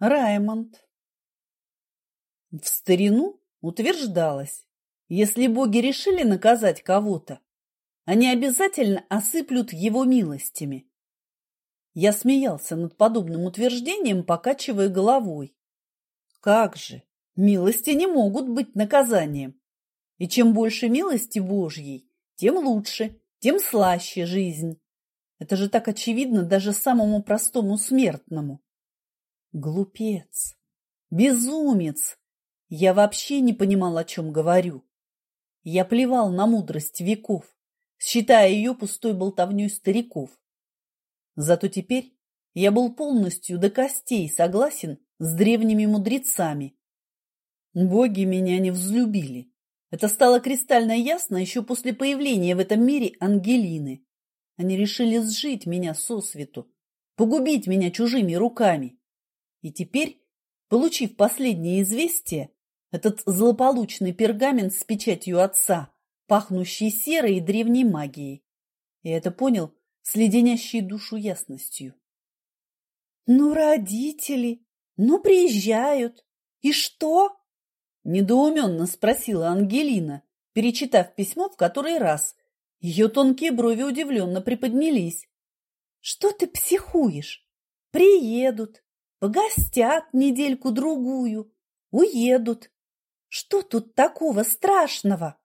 Раймонд. В старину утверждалось, если боги решили наказать кого-то, они обязательно осыплют его милостями. Я смеялся над подобным утверждением, покачивая головой. Как же, милости не могут быть наказанием. И чем больше милости Божьей, тем лучше, тем слаще жизнь. Это же так очевидно даже самому простому смертному. Глупец, безумец. Я вообще не понимал, о чем говорю. Я плевал на мудрость веков, считая ее пустой болтовней стариков. Зато теперь я был полностью до костей согласен с древними мудрецами. Боги меня не взлюбили. Это стало кристально ясно еще после появления в этом мире Ангелины. Они решили сжить меня сосвету, погубить меня чужими руками. И теперь, получив последнее известие, этот злополучный пергамент с печатью отца, пахнущий серой и древней магией. Я это понял с леденящей душу ясностью. «Ну, родители, ну, приезжают. И что?» Недоуменно спросила Ангелина, перечитав письмо в который раз. Ее тонкие брови удивленно приподнялись. «Что ты психуешь? Приедут, Погостят недельку-другую, уедут. Что тут такого страшного?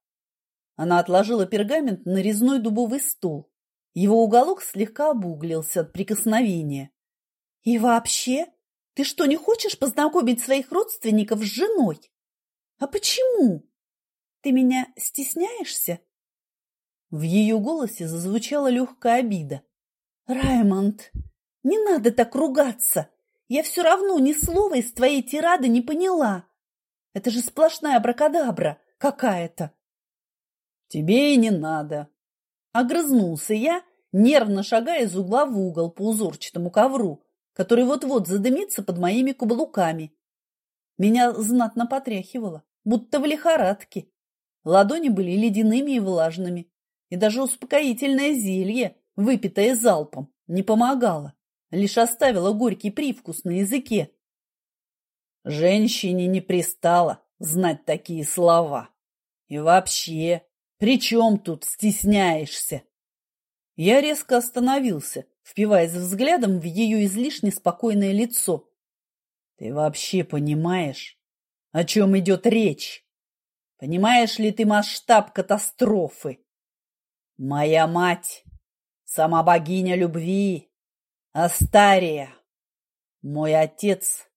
Она отложила пергамент на резной дубовый стол. Его уголок слегка обуглился от прикосновения. И вообще, ты что, не хочешь познакомить своих родственников с женой? А почему? Ты меня стесняешься? В ее голосе зазвучала легкая обида. Раймонд, не надо так ругаться. Я все равно ни слова из твоей тирады не поняла. Это же сплошная абракадабра какая-то. Тебе и не надо. Огрызнулся я, нервно шагая из угла в угол по узорчатому ковру, который вот-вот задымится под моими каблуками. Меня знатно потряхивало, будто в лихорадке. Ладони были ледяными и влажными, и даже успокоительное зелье, выпитое залпом, не помогало лишь оставила горький привкус на языке. Женщине не пристало знать такие слова. И вообще, при чем тут стесняешься? Я резко остановился, впиваясь взглядом в ее излишне спокойное лицо. Ты вообще понимаешь, о чем идет речь? Понимаешь ли ты масштаб катастрофы? Моя мать, сама богиня любви, Астария, мой отец,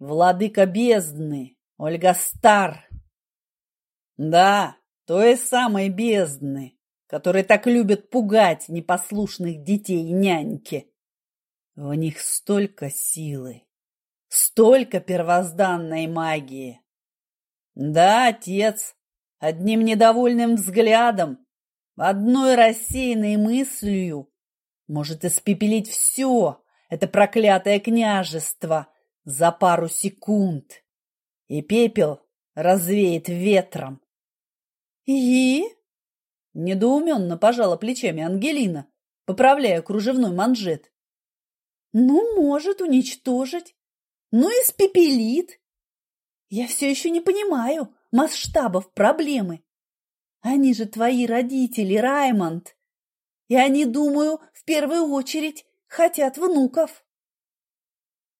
владыка бездны, Ольга Стар. Да, той самой бездны, которые так любят пугать непослушных детей и няньки. В них столько силы, столько первозданной магии. Да, отец, одним недовольным взглядом, одной рассеянной мыслью может испепелить все это проклятое княжество за пару секунд, и пепел развеет ветром. И? Недоуменно пожала плечами Ангелина, поправляя кружевной манжет. Ну, может уничтожить, ну, испепелит. Я все еще не понимаю масштабов проблемы. Они же твои родители, Раймонд. И они, думаю, в первую очередь хотят внуков.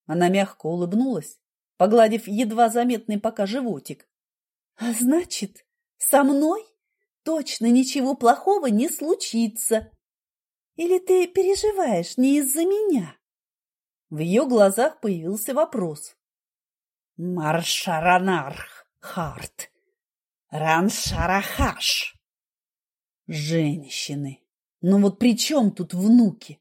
Она мягко улыбнулась, погладив едва заметный пока животик. А значит, со мной точно ничего плохого не случится. Или ты переживаешь не из-за меня? В ее глазах появился вопрос. Маршаранарх Харт. Раншарахаш. Женщины. Но вот при чем тут внуки?